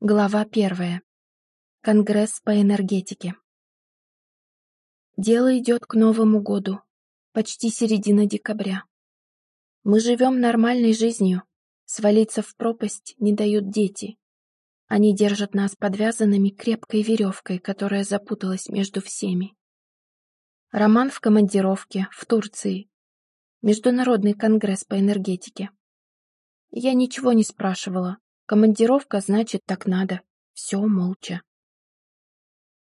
Глава первая. Конгресс по энергетике. Дело идет к Новому году. Почти середина декабря. Мы живем нормальной жизнью. Свалиться в пропасть не дают дети. Они держат нас подвязанными крепкой веревкой, которая запуталась между всеми. Роман в командировке, в Турции. Международный конгресс по энергетике. Я ничего не спрашивала, Командировка, значит, так надо. Все молча.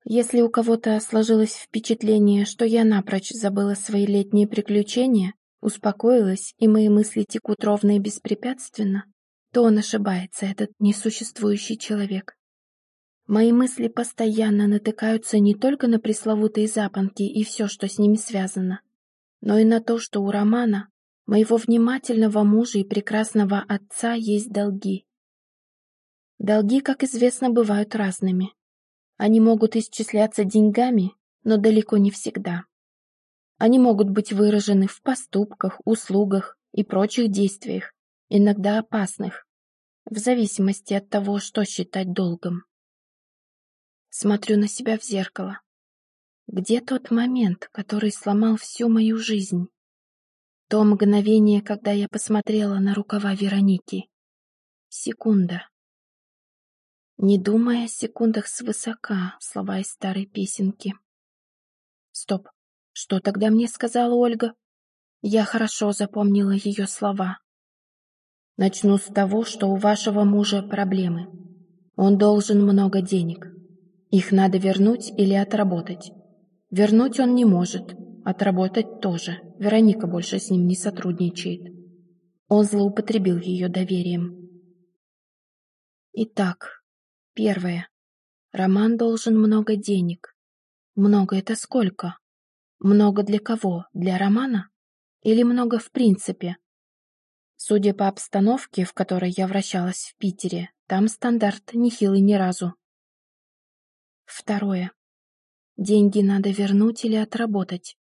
Если у кого-то сложилось впечатление, что я напрочь забыла свои летние приключения, успокоилась, и мои мысли текут ровно и беспрепятственно, то он ошибается, этот несуществующий человек. Мои мысли постоянно натыкаются не только на пресловутые запонки и все, что с ними связано, но и на то, что у Романа, моего внимательного мужа и прекрасного отца, есть долги. Долги, как известно, бывают разными. Они могут исчисляться деньгами, но далеко не всегда. Они могут быть выражены в поступках, услугах и прочих действиях, иногда опасных, в зависимости от того, что считать долгом. Смотрю на себя в зеркало. Где тот момент, который сломал всю мою жизнь? То мгновение, когда я посмотрела на рукава Вероники. Секунда не думая о секундах свысока, слова из старой песенки. Стоп, что тогда мне сказала Ольга? Я хорошо запомнила ее слова. Начну с того, что у вашего мужа проблемы. Он должен много денег. Их надо вернуть или отработать. Вернуть он не может, отработать тоже. Вероника больше с ним не сотрудничает. Он злоупотребил ее доверием. Итак, Первое. Роман должен много денег. Много это сколько? Много для кого? Для Романа? Или много в принципе? Судя по обстановке, в которой я вращалась в Питере, там стандарт нехилый ни разу. Второе. Деньги надо вернуть или отработать.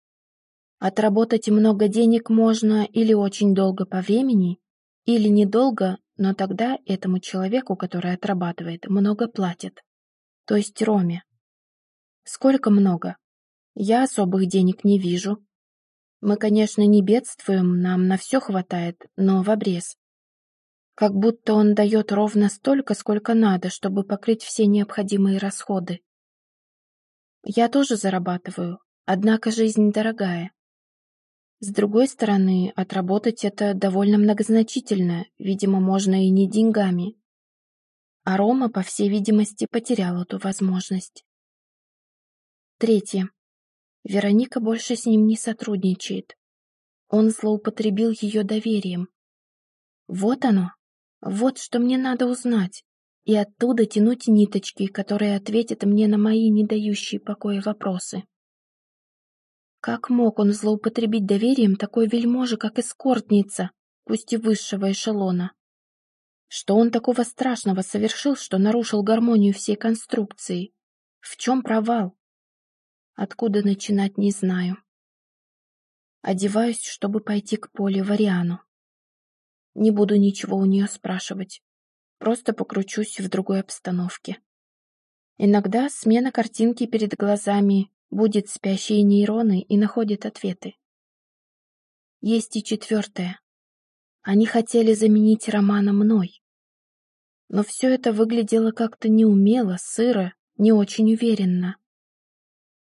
Отработать много денег можно или очень долго по времени, или недолго, но тогда этому человеку, который отрабатывает, много платят. То есть Роме. Сколько много? Я особых денег не вижу. Мы, конечно, не бедствуем, нам на все хватает, но в обрез. Как будто он дает ровно столько, сколько надо, чтобы покрыть все необходимые расходы. Я тоже зарабатываю, однако жизнь дорогая. С другой стороны, отработать это довольно многозначительно, видимо, можно и не деньгами. А Рома, по всей видимости, потерял эту возможность. Третье. Вероника больше с ним не сотрудничает. Он злоупотребил ее доверием. Вот оно. Вот что мне надо узнать. И оттуда тянуть ниточки, которые ответят мне на мои не дающие покоя вопросы. Как мог он злоупотребить доверием такой вельможи, как эскортница, пусть и высшего эшелона? Что он такого страшного совершил, что нарушил гармонию всей конструкции? В чем провал? Откуда начинать, не знаю. Одеваюсь, чтобы пойти к Поле Вариану. Не буду ничего у нее спрашивать. Просто покручусь в другой обстановке. Иногда смена картинки перед глазами будет спящие нейроны и находит ответы. Есть и четвертое. Они хотели заменить Романа мной. Но все это выглядело как-то неумело, сыро, не очень уверенно.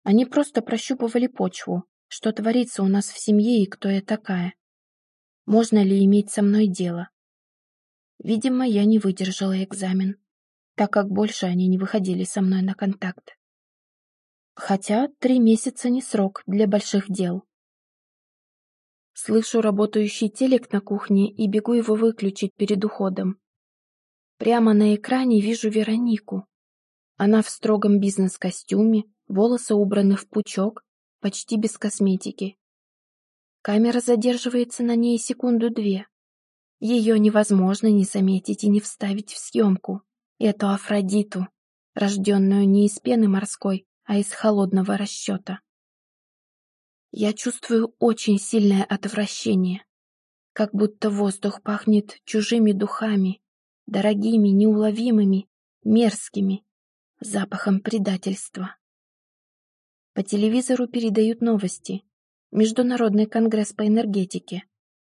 Они просто прощупывали почву, что творится у нас в семье и кто я такая. Можно ли иметь со мной дело? Видимо, я не выдержала экзамен, так как больше они не выходили со мной на контакт. Хотя три месяца не срок для больших дел. Слышу работающий телек на кухне и бегу его выключить перед уходом. Прямо на экране вижу Веронику. Она в строгом бизнес-костюме, волосы убраны в пучок, почти без косметики. Камера задерживается на ней секунду-две. Ее невозможно не заметить и не вставить в съемку. Эту Афродиту, рожденную не из пены морской, а из холодного расчета. Я чувствую очень сильное отвращение, как будто воздух пахнет чужими духами, дорогими, неуловимыми, мерзкими, запахом предательства. По телевизору передают новости. Международный конгресс по энергетике.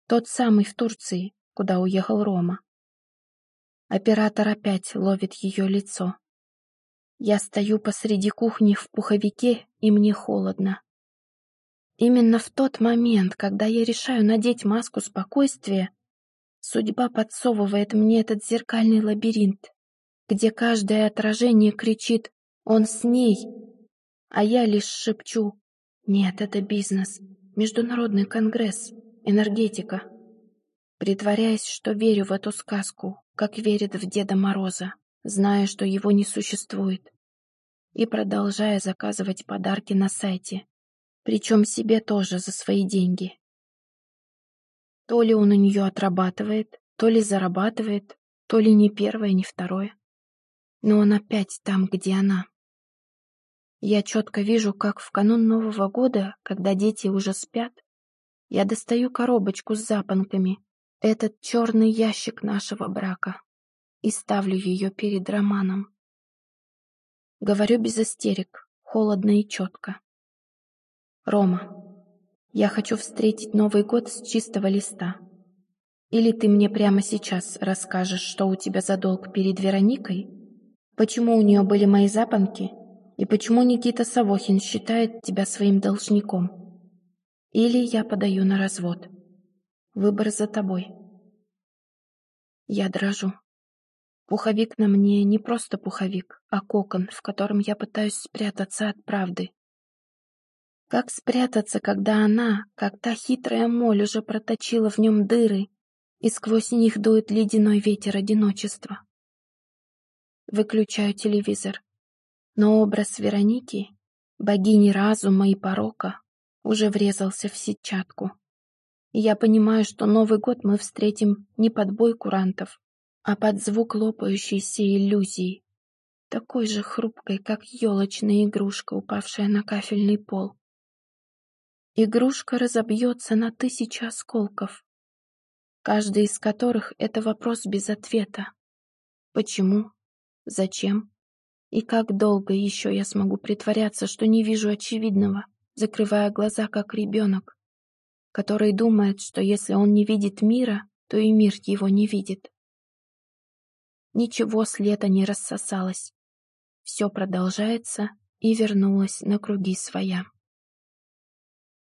Тот самый в Турции, куда уехал Рома. Оператор опять ловит ее лицо. Я стою посреди кухни в пуховике, и мне холодно. Именно в тот момент, когда я решаю надеть маску спокойствия, судьба подсовывает мне этот зеркальный лабиринт, где каждое отражение кричит «Он с ней!», а я лишь шепчу «Нет, это бизнес, международный конгресс, энергетика», притворяясь, что верю в эту сказку, как верит в Деда Мороза, зная, что его не существует, и продолжая заказывать подарки на сайте, причем себе тоже за свои деньги. То ли он у нее отрабатывает, то ли зарабатывает, то ли не первое, не второе. Но он опять там, где она. Я четко вижу, как в канун Нового года, когда дети уже спят, я достаю коробочку с запонками, этот черный ящик нашего брака, и ставлю ее перед Романом. Говорю без истерик, холодно и четко. Рома, я хочу встретить Новый год с чистого листа. Или ты мне прямо сейчас расскажешь, что у тебя за долг перед Вероникой, почему у нее были мои запонки и почему Никита Савохин считает тебя своим должником. Или я подаю на развод. Выбор за тобой. Я дрожу. Пуховик на мне не просто пуховик, а кокон, в котором я пытаюсь спрятаться от правды. Как спрятаться, когда она, как та хитрая моль, уже проточила в нем дыры, и сквозь них дует ледяной ветер одиночества? Выключаю телевизор. Но образ Вероники, богини разума и порока, уже врезался в сетчатку. И я понимаю, что Новый год мы встретим не под бой курантов, а под звук лопающейся иллюзии, такой же хрупкой, как елочная игрушка, упавшая на кафельный пол. Игрушка разобьется на тысячи осколков, каждый из которых — это вопрос без ответа. Почему? Зачем? И как долго еще я смогу притворяться, что не вижу очевидного, закрывая глаза, как ребенок, который думает, что если он не видит мира, то и мир его не видит. Ничего с лета не рассосалось. Все продолжается и вернулось на круги своя.